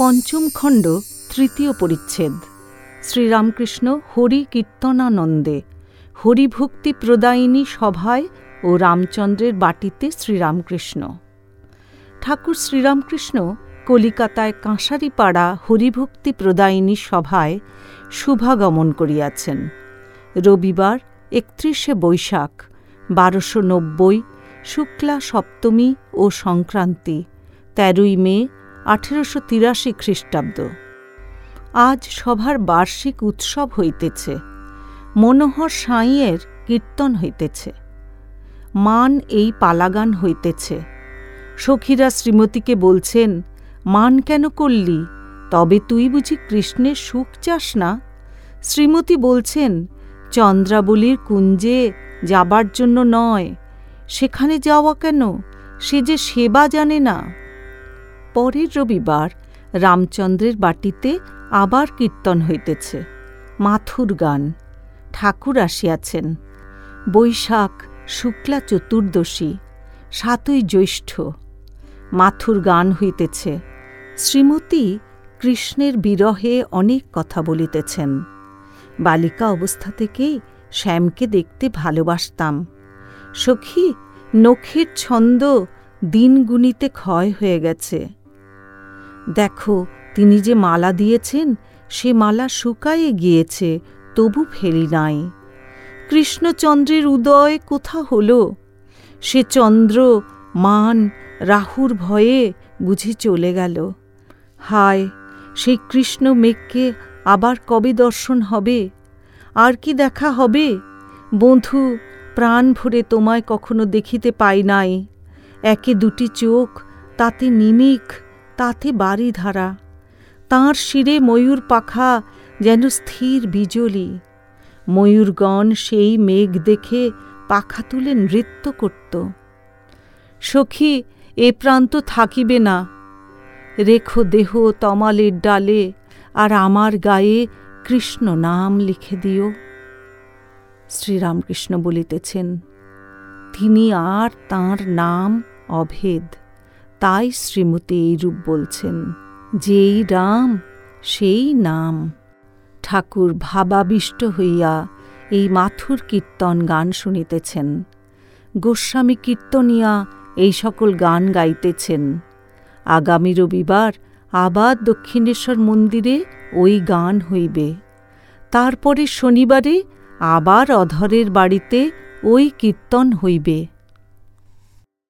পঞ্চম খণ্ড, তৃতীয় পরিচ্ছেদ। শ্রীরামকৃষ্ণ হরি কীর্তনানন্দে হরিভক্তি প্রদায়িনী সভায় ও রামচন্দ্রের বাটিতে শ্রীরামকৃষ্ণ। ঠাকুর শ্রীরামকৃষ্ণ কলিকাতায় কাঁসারিপাড়া হরিভক্তি প্রদায়িনী সভায় শুভাগমন করিয়াছেন। রবিবার, একত্রিশে বৈশাখ, বারোশো নব্বই, শুক্লা সপ্তমী ও সংক্রান্তি, তেরোই মে আঠেরোশো তিরাশি খ্রিস্টাব্দ। আজ সভার বার্ষিক উৎসব হইতেছে। মনোহর সাঁইয়ের কীর্তন হইতেছে। মান এই পালাগান হইতেছে। সখীরা শ্রীমতীকে বলছেন, মান কেন করলি? তবে তুই বুঝি কৃষ্ণের সুখ চাস না? শ্রীমতী বলছেন, চন্দ্রাবলীর কুঞ্জে যাবার জন্য নয়। সেখানে যাওয়া কেন? সে যে সেবা জানে না। পরের রবিবার রামচন্দ্রের বাটিতে আবার কীর্তন হইতেছে। মাথুর গান। ঠাকুর আসিয়াছেন। বৈশাখ, শুক্লা চতুর্দশী, সাতই জ্যৈষ্ঠ। মাথুর গান হইতেছে। শ্রীমতী কৃষ্ণের বিরহে অনেক কথা বলিতেছেন। বালিকা অবস্থা থেকেই শ্যামকে দেখতে ভালোবাসতাম। সখী, নখের ছন্দ দিন গুনিতে ক্ষয় হয়ে গেছে। দেখো, তিনি যে মালা দিয়েছেন, সে মালা শুকায়ে গিয়েছে, তবু ফেলি নাই। কৃষ্ণচন্দ্রের উদয় কোথা হল? সে চন্দ্র, মান, রাহুর ভয়ে বুঝি চলে গেল। হায়, সেই কৃষ্ণ মেঘকে আবার কবে দর্শন হবে? আর কি দেখা হবে? বন্ধু, প্রাণ ভরে তোমায় কখনো দেখিতে পাই নাই। একে দুটি চোখ তাতে নিমিক তাতে বাড়িধারা তাঁর শিরে ময়ূর পাখা যেন স্থির বিজলি। ময়ূরগণ সেই মেঘ দেখে পাখা তুলে নৃত্য করত। সখী, এ প্রান্ত থাকিবে না। রেখো দেহ তমালের ডালে আর আমার গায়ে কৃষ্ণ নাম লিখে দিও। শ্রীরামকৃষ্ণ বলিতেছেন, তিনি আর তাঁর নাম অভেদ। তাই শ্রীমতী এইরূপ বলছেন, যেই রাম, সেই নাম। ঠাকুর ভাবাবিষ্ট হইয়া এই মাথুর কীর্তন গান শুনিতেছেন। গোস্বামী কীর্তনিয়া এই সকল গান গাইতেছেন। আগামী রবিবার আবার দক্ষিণেশ্বর মন্দিরে ওই গান হইবে। তারপরে শনিবারে আবার অধরের বাড়িতে ওই কীর্তন হইবে।